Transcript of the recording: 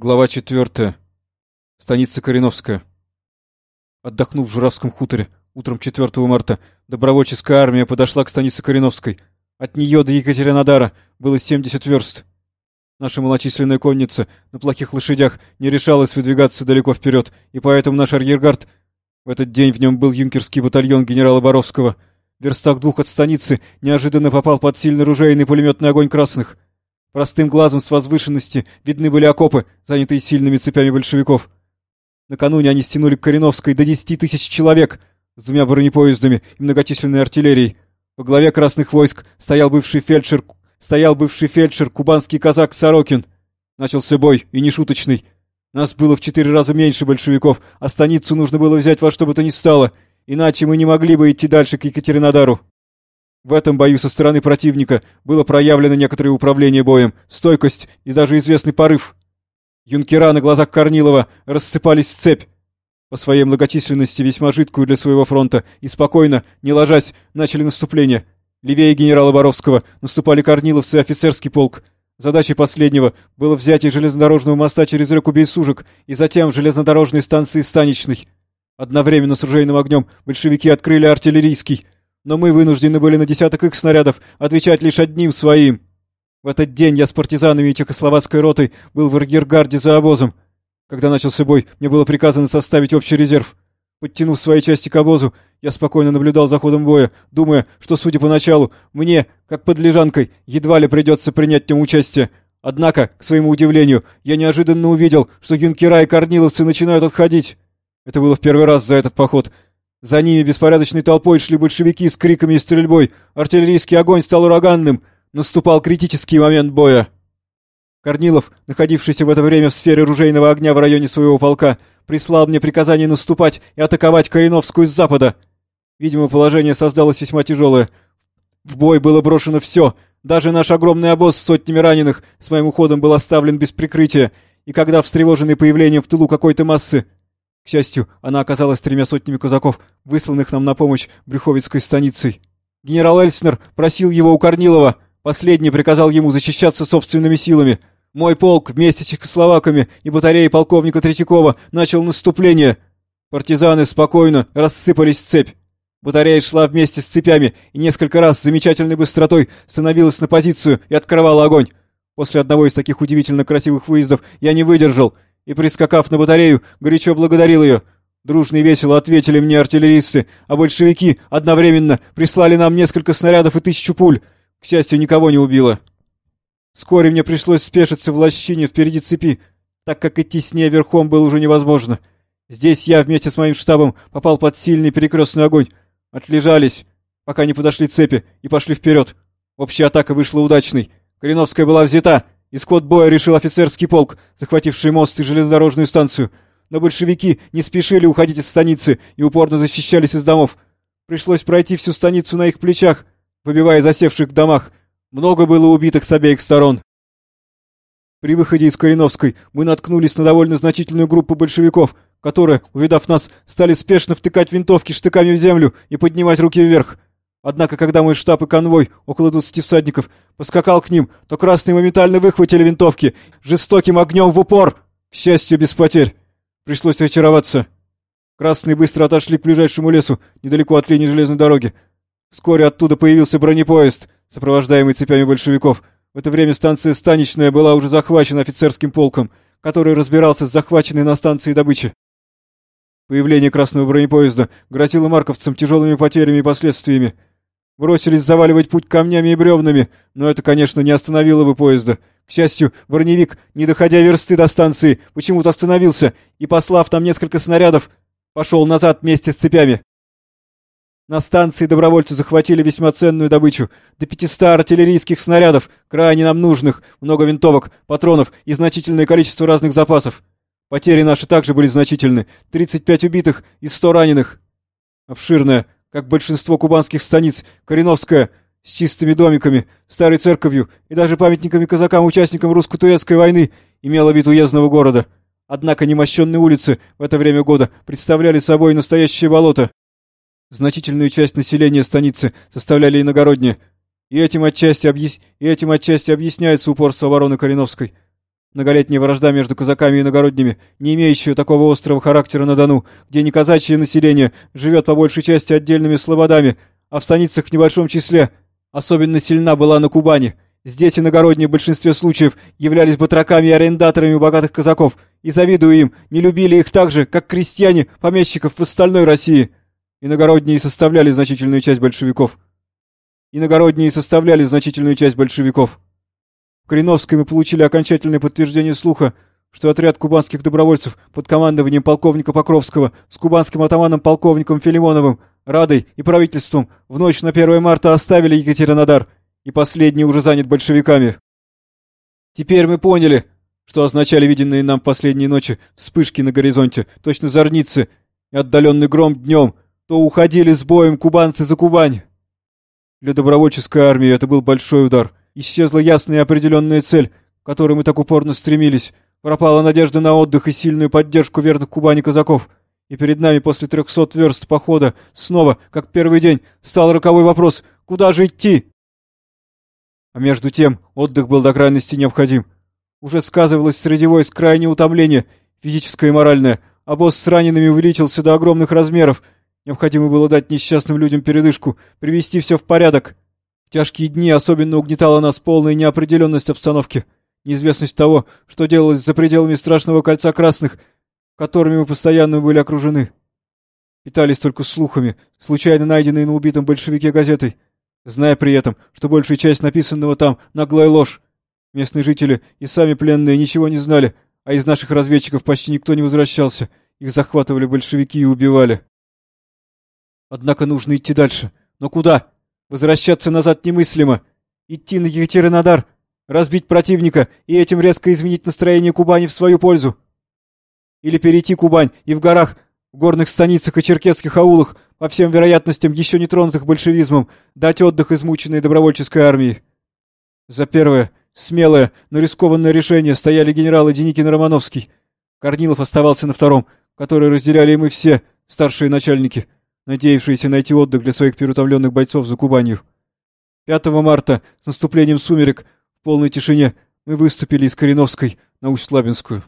Глава четвертая. Станица Кореновская. Отдохнув в Журавском хуторе утром 4 марта, добровольческая армия подошла к станице Кореновской. От нее до Екатеринодара было 70 верст. Наша малочисленная конница на плохих лошадях не решалась выдвигаться далеко вперед, и поэтому наш арьергард... В этот день в нем был юнкерский батальон генерала Боровского. В верстах двух от станицы неожиданно попал под сильный ружейный пулеметный огонь красных — Простым глазом с возвышенности видны были окопы, занятые сильными цепями большевиков. Накануне они стянули к Кореновской до десяти тысяч человек с двумя бронепоездами и многочисленной артиллерией. Во главе красных войск стоял бывший фельдшер, стоял бывший фельдшер, кубанский казак Сорокин. Начался бой, и не шуточный. Нас было в четыре раза меньше большевиков, а станицу нужно было взять во что бы то ни стало, иначе мы не могли бы идти дальше к Екатеринодару. В этом бою со стороны противника было проявлено некоторое управление боем, стойкость и даже известный порыв. Юнкера на глазах Корнилова рассыпались в цепь. По своей многочисленности весьма жидкую для своего фронта и спокойно, не ложась, начали наступление. Левее генерала Боровского наступали корниловцы и офицерский полк. Задачей последнего было взятие железнодорожного моста через реку Бейсужик и затем железнодорожной станции Станичной. Одновременно с ружейным огнем большевики открыли артиллерийский — но мы вынуждены были на десяток их снарядов отвечать лишь одним своим. В этот день я с партизанами и чехословацкой ротой был в арьергарде за обозом. Когда начался бой, мне было приказано составить общий резерв. Подтянув свои части к обозу, я спокойно наблюдал за ходом боя, думая, что, судя по началу, мне, как под лежанкой, едва ли придется принять в нем участие. Однако, к своему удивлению, я неожиданно увидел, что юнкера и корниловцы начинают отходить. Это было в первый раз за этот поход — за ними беспорядочной толпой шли большевики с криками и стрельбой. Артиллерийский огонь стал ураганным. Наступал критический момент боя. Корнилов, находившийся в это время в сфере ружейного огня в районе своего полка, прислал мне приказание наступать и атаковать Кореновскую с запада. Видимо, положение создалось весьма тяжелое. В бой было брошено все. Даже наш огромный обоз с сотнями раненых с моим уходом был оставлен без прикрытия. И когда, встревоженный появлением в тылу какой-то массы, к счастью, она оказалась тремя сотнями казаков, высланных нам на помощь Брюховицкой станицей. Генерал Эльснер просил его у Корнилова. Последний приказал ему защищаться собственными силами. Мой полк вместе с чехословаками и батареей полковника Третьякова начал наступление. Партизаны спокойно рассыпались в цепь. Батарея шла вместе с цепями и несколько раз с замечательной быстротой становилась на позицию и открывала огонь. После одного из таких удивительно красивых выездов я не выдержал — и, прискакав на батарею, горячо благодарил ее. Дружно и весело ответили мне артиллеристы, а большевики одновременно прислали нам несколько снарядов и тысячу пуль. К счастью, никого не убило. Вскоре мне пришлось спешиться в лощине впереди цепи, так как идти с ней верхом было уже невозможно. Здесь я вместе с моим штабом попал под сильный перекрестный огонь. Отлежались, пока не подошли цепи, и пошли вперед. Общая атака вышла удачной. Кореновская была взята, Исход боя решил офицерский полк, захвативший мост и железнодорожную станцию. Но большевики не спешили уходить из станицы и упорно защищались из домов. Пришлось пройти всю станицу на их плечах, выбивая засевших в домах. Много было убитых с обеих сторон. При выходе из Кореновской мы наткнулись на довольно значительную группу большевиков, которые, увидав нас, стали спешно втыкать винтовки штыками в землю и поднимать руки вверх. Однако, когда мой штаб и конвой, около двадцати всадников, поскакал к ним, то красные моментально выхватили винтовки, жестоким огнем в упор, к счастью, без потерь. Пришлось ретироваться. Красные быстро отошли к ближайшему лесу, недалеко от линии железной дороги. Вскоре оттуда появился бронепоезд, сопровождаемый цепями большевиков. В это время станция Станичная была уже захвачена офицерским полком, который разбирался с захваченной на станции добычей. Появление красного бронепоезда грозило марковцам тяжелыми потерями и последствиями. Бросились заваливать путь камнями и бревнами, но это, конечно, не остановило бы поезда. К счастью, броневик, не доходя версты до станции, почему-то остановился и, послав там несколько снарядов, пошел назад вместе с цепями. На станции добровольцы захватили весьма ценную добычу. До 500 артиллерийских снарядов, крайне нам нужных, много винтовок, патронов и значительное количество разных запасов. Потери наши также были значительны. 35 убитых и 100 раненых. Обширная, как большинство кубанских станиц, Кореновская, с чистыми домиками, старой церковью и даже памятниками казакам-участникам русско-турецкой войны, имела вид уездного города. Однако немощенные улицы в это время года представляли собой настоящее болото. Значительную часть населения станицы составляли иногородние, и этим отчасти, объяс... и этим отчасти объясняется упорство обороны Кореновской. Многолетняя вражда между казаками и иногородними, не имеющая такого острого характера на Дону, где не казачье население живет по большей части отдельными слободами, а в станицах в небольшом числе, особенно сильна была на Кубани. Здесь иногородние в большинстве случаев являлись батраками и арендаторами у богатых казаков, и, завидуя им, не любили их так же, как крестьяне, помещиков в остальной России. Иногородние составляли значительную часть большевиков. Иногородние составляли значительную часть большевиков. Кореновской мы получили окончательное подтверждение слуха, что отряд кубанских добровольцев под командованием полковника Покровского с кубанским атаманом полковником Филимоновым, Радой и правительством в ночь на 1 марта оставили Екатеринодар, и последний уже занят большевиками. Теперь мы поняли, что означали виденные нам последние ночи вспышки на горизонте, точно зорницы, и отдаленный гром днем — то уходили с боем кубанцы за Кубань. Для добровольческой армии это был большой удар. Исчезла ясная и определенная цель, к которой мы так упорно стремились. Пропала надежда на отдых и сильную поддержку верных Кубани казаков. И перед нами после трехсот верст похода снова, как первый день, стал роковой вопрос «Куда же идти?» А между тем отдых был до крайности необходим. Уже сказывалось среди войск крайнее утомление, физическое и моральное, босс с ранеными увеличился до огромных размеров — Необходимо было дать несчастным людям передышку, привести все в порядок. В тяжкие дни особенно угнетала нас полная неопределенность обстановки, неизвестность того, что делалось за пределами страшного кольца красных, которыми мы постоянно были окружены. Питались только слухами, случайно найденной на убитом большевике газетой, зная при этом, что большая часть написанного там — наглая ложь. Местные жители и сами пленные ничего не знали, а из наших разведчиков почти никто не возвращался. Их захватывали большевики и убивали. Однако нужно идти дальше. Но куда? Возвращаться назад немыслимо. Идти на Екатеринодар, разбить противника и этим резко изменить настроение Кубани в свою пользу. Или перейти Кубань и в горах, в горных станицах и черкесских аулах, по всем вероятностям еще не тронутых большевизмом, дать отдых измученной добровольческой армии. За первое, смелое, но рискованное решение стояли генералы Деникин и Романовский. Корнилов оставался на втором, который разделяли и мы все, старшие начальники — надеявшиеся найти отдых для своих переутомленных бойцов за Кубанью. 5 марта, с наступлением сумерек, в полной тишине, мы выступили из Кореновской на Усть-Лабинскую.